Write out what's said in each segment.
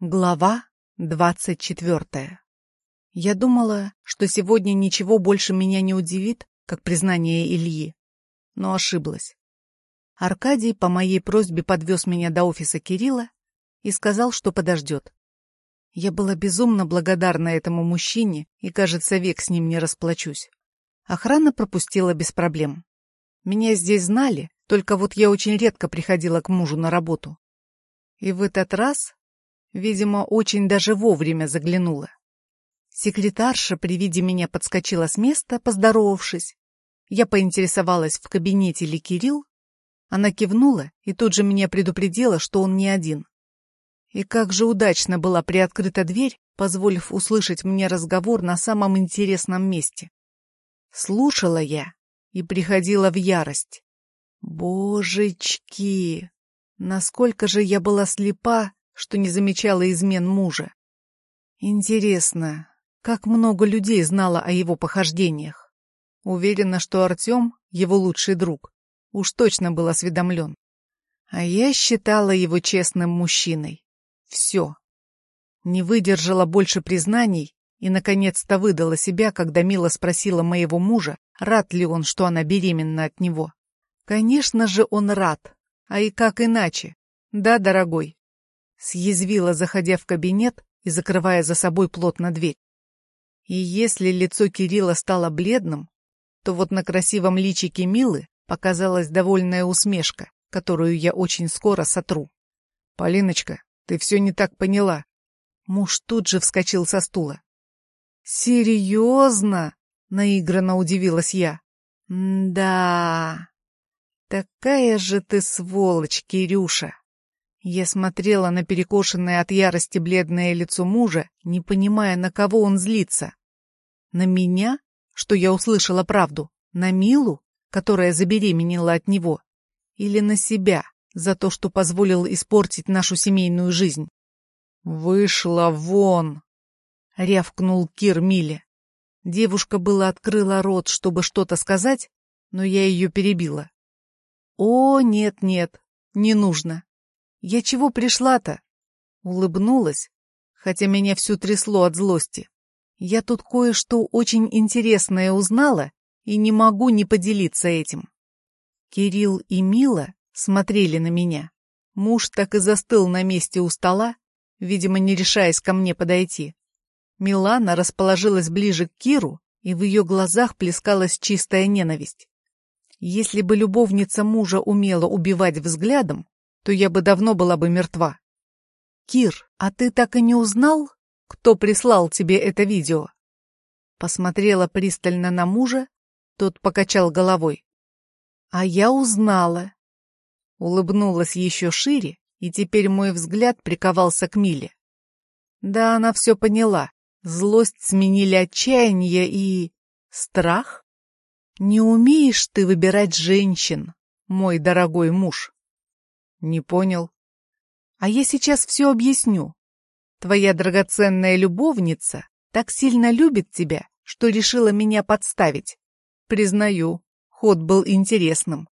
Глава двадцать четвертая. Я думала, что сегодня ничего больше меня не удивит, как признание Ильи, но ошиблась. Аркадий по моей просьбе подвез меня до офиса Кирилла и сказал, что подождет. Я была безумно благодарна этому мужчине и, кажется, век с ним не расплачусь. Охрана пропустила без проблем. Меня здесь знали, только вот я очень редко приходила к мужу на работу. И в этот раз Видимо, очень даже вовремя заглянула. Секретарша при виде меня подскочила с места, поздоровавшись. Я поинтересовалась, в кабинете ли Кирилл. Она кивнула и тут же меня предупредила, что он не один. И как же удачно была приоткрыта дверь, позволив услышать мне разговор на самом интересном месте. Слушала я и приходила в ярость. Божечки! Насколько же я была слепа что не замечала измен мужа. Интересно, как много людей знало о его похождениях? Уверена, что Артем, его лучший друг, уж точно был осведомлен. А я считала его честным мужчиной. Все. Не выдержала больше признаний и, наконец-то, выдала себя, когда Мила спросила моего мужа, рад ли он, что она беременна от него. Конечно же, он рад. А и как иначе? Да, дорогой, Съязвила, заходя в кабинет и закрывая за собой плотно дверь. И если лицо Кирилла стало бледным, то вот на красивом личике Милы показалась довольная усмешка, которую я очень скоро сотру. «Полиночка, ты все не так поняла». Муж тут же вскочил со стула. «Серьезно?» — наигранно удивилась я. «Да, такая же ты сволочь, Кирюша!» Я смотрела на перекошенное от ярости бледное лицо мужа, не понимая, на кого он злится. На меня, что я услышала правду, на Милу, которая забеременела от него, или на себя, за то, что позволил испортить нашу семейную жизнь. «Вышла вон!» — рявкнул Кир Миле. Девушка была открыла рот, чтобы что-то сказать, но я ее перебила. «О, нет-нет, не нужно. Я чего пришла-то? Улыбнулась, хотя меня всю трясло от злости. Я тут кое-что очень интересное узнала и не могу не поделиться этим. Кирилл и Мила смотрели на меня. Муж так и застыл на месте у стола, видимо, не решаясь ко мне подойти. Милана расположилась ближе к Киру, и в ее глазах плескалась чистая ненависть. Если бы любовница мужа умела убивать взглядом, то я бы давно была бы мертва. Кир, а ты так и не узнал, кто прислал тебе это видео? Посмотрела пристально на мужа, тот покачал головой. А я узнала. Улыбнулась еще шире, и теперь мой взгляд приковался к Миле. Да, она все поняла. Злость сменили отчаяние и... страх? Не умеешь ты выбирать женщин, мой дорогой муж. Не понял. А я сейчас все объясню. Твоя драгоценная любовница так сильно любит тебя, что решила меня подставить. Признаю, ход был интересным.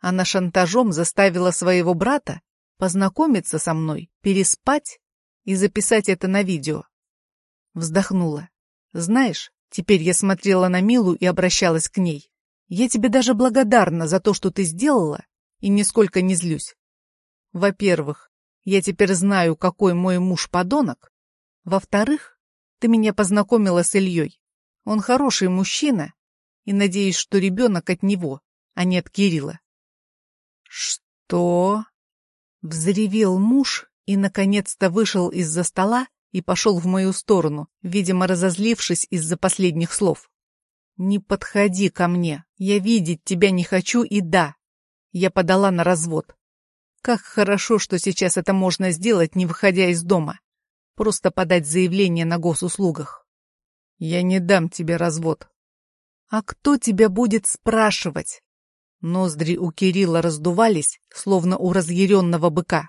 Она шантажом заставила своего брата познакомиться со мной, переспать и записать это на видео. Вздохнула. Знаешь, теперь я смотрела на Милу и обращалась к ней. Я тебе даже благодарна за то, что ты сделала, и нисколько не злюсь. Во-первых, я теперь знаю, какой мой муж подонок. Во-вторых, ты меня познакомила с Ильей. Он хороший мужчина, и надеюсь, что ребенок от него, а не от Кирилла. Что? Взревел муж и, наконец-то, вышел из-за стола и пошел в мою сторону, видимо, разозлившись из-за последних слов. «Не подходи ко мне, я видеть тебя не хочу и да». Я подала на развод. Как хорошо, что сейчас это можно сделать, не выходя из дома. Просто подать заявление на госуслугах. Я не дам тебе развод. А кто тебя будет спрашивать? Ноздри у Кирилла раздувались, словно у разъяренного быка.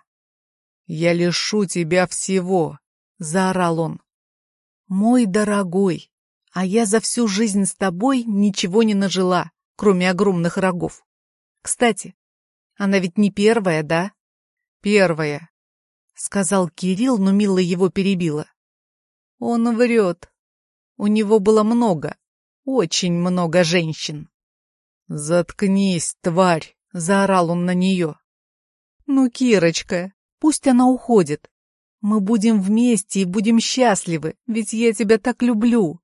«Я лишу тебя всего!» — заорал он. «Мой дорогой, а я за всю жизнь с тобой ничего не нажила, кроме огромных рогов. Кстати, она ведь не первая, да? Первая. сказал Кирилл, но Мила его перебила. Он врет. У него было много, очень много женщин. «Заткнись, тварь!» — заорал он на нее. «Ну, Кирочка, пусть она уходит. Мы будем вместе и будем счастливы, ведь я тебя так люблю».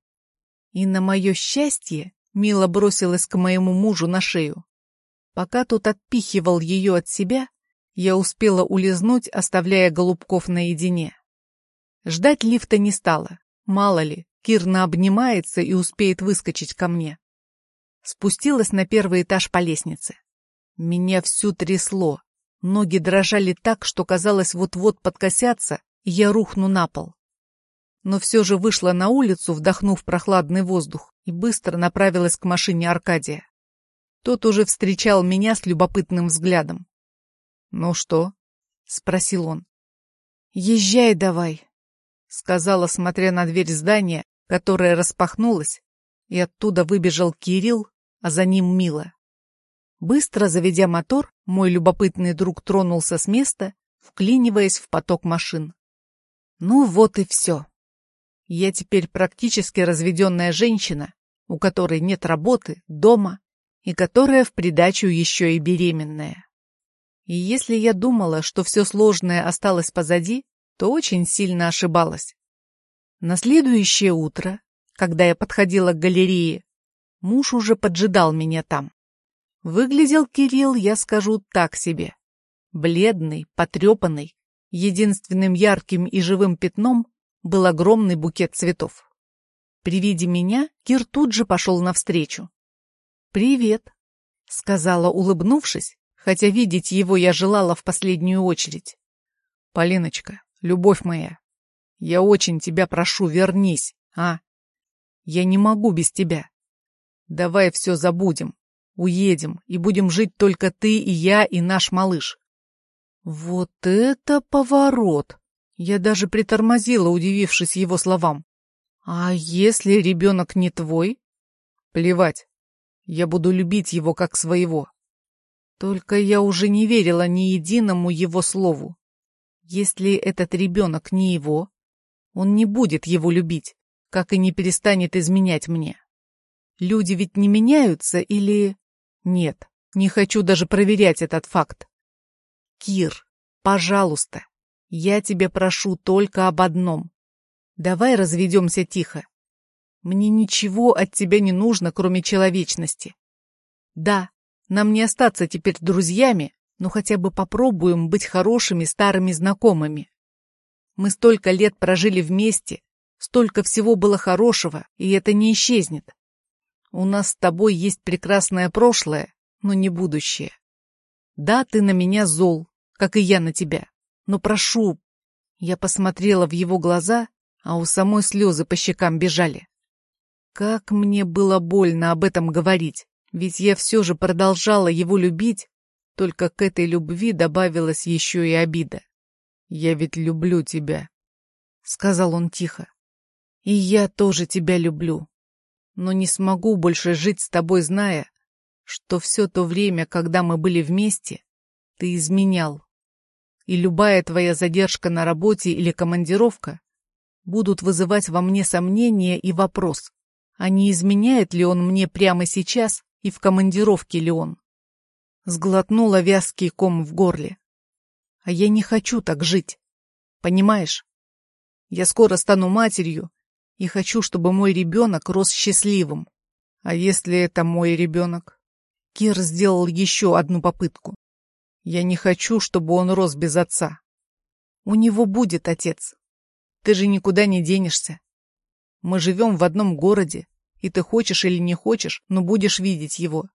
И на мое счастье Мила бросилась к моему мужу на шею. Пока тот отпихивал ее от себя, я успела улизнуть, оставляя Голубков наедине. Ждать лифта не стало. Мало ли, Кирна обнимается и успеет выскочить ко мне. Спустилась на первый этаж по лестнице. Меня всю трясло. Ноги дрожали так, что казалось вот-вот подкосятся, и я рухну на пол. Но все же вышла на улицу, вдохнув прохладный воздух, и быстро направилась к машине Аркадия. Тот уже встречал меня с любопытным взглядом. «Ну что?» — спросил он. «Езжай давай», — сказала, смотря на дверь здания, которая распахнулась, и оттуда выбежал Кирилл, а за ним Мила. Быстро заведя мотор, мой любопытный друг тронулся с места, вклиниваясь в поток машин. Ну вот и все. Я теперь практически разведенная женщина, у которой нет работы, дома, и которая в придачу еще и беременная. И если я думала, что все сложное осталось позади, то очень сильно ошибалась. На следующее утро, когда я подходила к галерее, муж уже поджидал меня там. Выглядел Кирилл, я скажу, так себе. Бледный, потрепанный, единственным ярким и живым пятном был огромный букет цветов. При виде меня Кир тут же пошел навстречу. «Привет», — сказала, улыбнувшись, хотя видеть его я желала в последнюю очередь. «Полиночка, любовь моя, я очень тебя прошу, вернись, а? Я не могу без тебя. Давай все забудем, уедем, и будем жить только ты и я, и наш малыш». Вот это поворот! Я даже притормозила, удивившись его словам. «А если ребенок не твой?» «Плевать. Я буду любить его как своего. Только я уже не верила ни единому его слову. Если этот ребенок не его, он не будет его любить, как и не перестанет изменять мне. Люди ведь не меняются или... Нет, не хочу даже проверять этот факт. Кир, пожалуйста, я тебя прошу только об одном. Давай разведемся тихо. Мне ничего от тебя не нужно, кроме человечности. Да, нам не остаться теперь друзьями, но хотя бы попробуем быть хорошими старыми знакомыми. Мы столько лет прожили вместе, столько всего было хорошего, и это не исчезнет. У нас с тобой есть прекрасное прошлое, но не будущее. Да, ты на меня зол, как и я на тебя, но прошу. Я посмотрела в его глаза, а у самой слезы по щекам бежали. Как мне было больно об этом говорить. Ведь я все же продолжала его любить, только к этой любви добавилась еще и обида. «Я ведь люблю тебя», — сказал он тихо. «И я тоже тебя люблю, но не смогу больше жить с тобой, зная, что все то время, когда мы были вместе, ты изменял. И любая твоя задержка на работе или командировка будут вызывать во мне сомнения и вопрос, а не изменяет ли он мне прямо сейчас и в командировке ли он. Сглотнула вязкий ком в горле. А я не хочу так жить. Понимаешь? Я скоро стану матерью и хочу, чтобы мой ребенок рос счастливым. А если это мой ребенок? Кир сделал еще одну попытку. Я не хочу, чтобы он рос без отца. У него будет отец. Ты же никуда не денешься. Мы живем в одном городе, и ты хочешь или не хочешь, но будешь видеть его.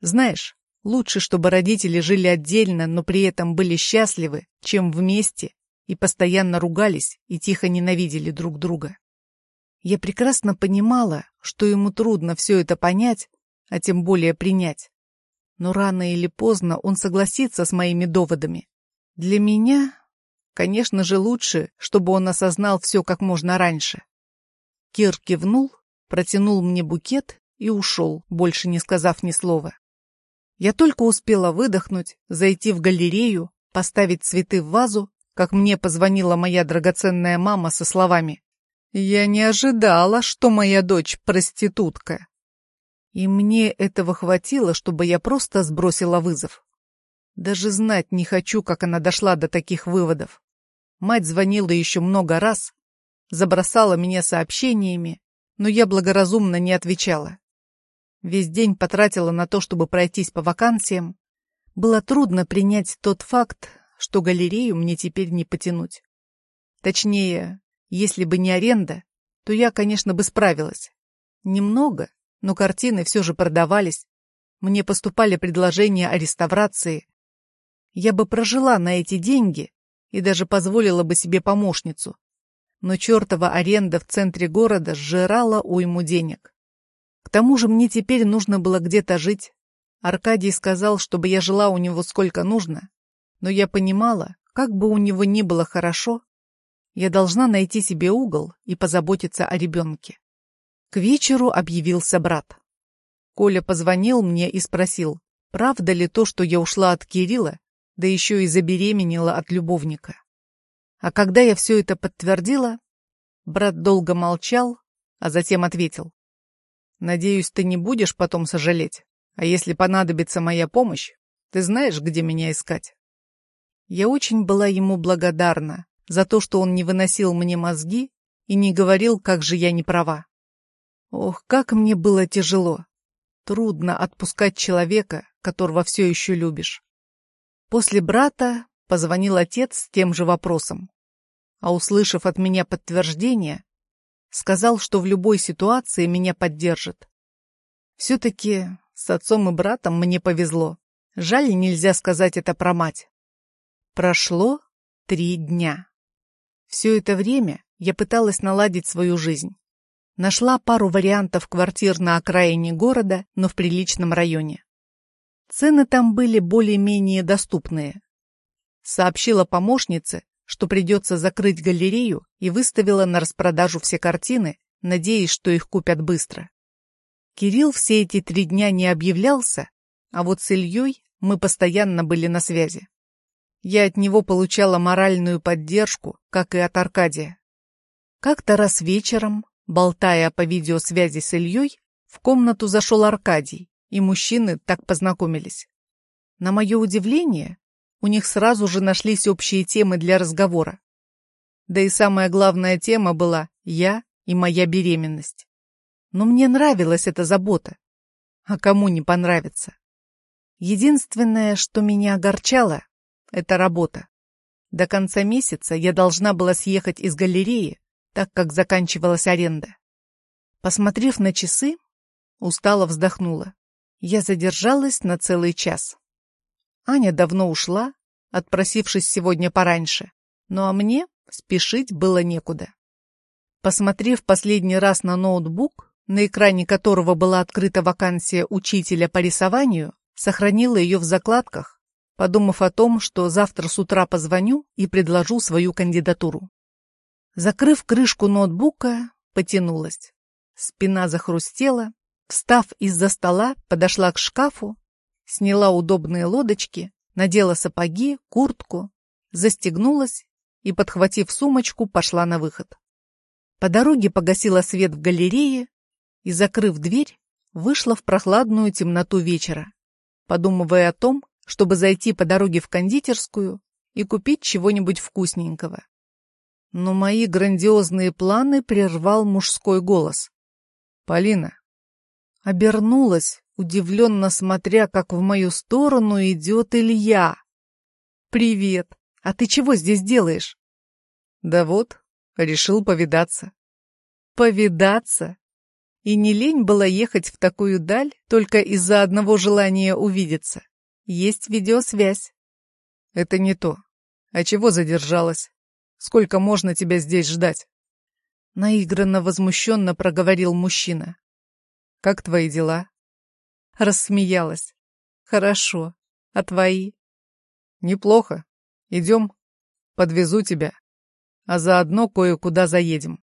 Знаешь, лучше, чтобы родители жили отдельно, но при этом были счастливы, чем вместе и постоянно ругались и тихо ненавидели друг друга. Я прекрасно понимала, что ему трудно все это понять, а тем более принять. Но рано или поздно он согласится с моими доводами. Для меня, конечно же, лучше, чтобы он осознал все как можно раньше. Кир кивнул протянул мне букет и ушел, больше не сказав ни слова. Я только успела выдохнуть, зайти в галерею, поставить цветы в вазу, как мне позвонила моя драгоценная мама со словами «Я не ожидала, что моя дочь проститутка». И мне этого хватило, чтобы я просто сбросила вызов. Даже знать не хочу, как она дошла до таких выводов. Мать звонила еще много раз, забросала меня сообщениями, но я благоразумно не отвечала. Весь день потратила на то, чтобы пройтись по вакансиям. Было трудно принять тот факт, что галерею мне теперь не потянуть. Точнее, если бы не аренда, то я, конечно, бы справилась. Немного, но картины все же продавались. Мне поступали предложения о реставрации. Я бы прожила на эти деньги и даже позволила бы себе помощницу. Но чертова аренда в центре города сжирала уйму денег. К тому же мне теперь нужно было где-то жить. Аркадий сказал, чтобы я жила у него сколько нужно, но я понимала, как бы у него ни было хорошо, я должна найти себе угол и позаботиться о ребенке. К вечеру объявился брат. Коля позвонил мне и спросил, правда ли то, что я ушла от Кирилла, да еще и забеременела от любовника. А когда я все это подтвердила, брат долго молчал, а затем ответил. «Надеюсь, ты не будешь потом сожалеть, а если понадобится моя помощь, ты знаешь, где меня искать?» Я очень была ему благодарна за то, что он не выносил мне мозги и не говорил, как же я не права. Ох, как мне было тяжело. Трудно отпускать человека, которого все еще любишь. После брата позвонил отец с тем же вопросом. А услышав от меня подтверждение, сказал, что в любой ситуации меня поддержит. Все-таки с отцом и братом мне повезло. Жаль, нельзя сказать это про мать. Прошло три дня. Все это время я пыталась наладить свою жизнь. Нашла пару вариантов квартир на окраине города, но в приличном районе. Цены там были более-менее доступные. Сообщила помощнице, что придется закрыть галерею и выставила на распродажу все картины, надеясь, что их купят быстро. Кирилл все эти три дня не объявлялся, а вот с Ильей мы постоянно были на связи. Я от него получала моральную поддержку, как и от Аркадия. Как-то раз вечером, болтая по видеосвязи с Ильей, в комнату зашел Аркадий, и мужчины так познакомились. На мое удивление, у них сразу же нашлись общие темы для разговора. Да и самая главная тема была «я» и моя беременность. Но мне нравилась эта забота. А кому не понравится? Единственное, что меня огорчало, это работа. До конца месяца я должна была съехать из галереи, так как заканчивалась аренда. Посмотрев на часы, устало вздохнула. Я задержалась на целый час. Аня давно ушла, отпросившись сегодня пораньше, ну а мне спешить было некуда. Посмотрев последний раз на ноутбук, на экране которого была открыта вакансия учителя по рисованию, сохранила ее в закладках, подумав о том, что завтра с утра позвоню и предложу свою кандидатуру. Закрыв крышку ноутбука, потянулась. Спина захрустела. Встав из-за стола, подошла к шкафу, сняла удобные лодочки, надела сапоги, куртку, застегнулась и, подхватив сумочку, пошла на выход. По дороге погасила свет в галерее и, закрыв дверь, вышла в прохладную темноту вечера, подумывая о том, чтобы зайти по дороге в кондитерскую и купить чего-нибудь вкусненького. Но мои грандиозные планы прервал мужской голос. «Полина!» Обернулась, удивленно смотря, как в мою сторону идет Илья. «Привет! А ты чего здесь делаешь?» «Да вот, решил повидаться». «Повидаться?» И не лень было ехать в такую даль только из-за одного желания увидеться. Есть видеосвязь. Это не то. А чего задержалась? Сколько можно тебя здесь ждать? Наигранно возмущенно проговорил мужчина. Как твои дела? Рассмеялась. Хорошо. А твои? Неплохо. Идем. Подвезу тебя. А заодно кое-куда заедем.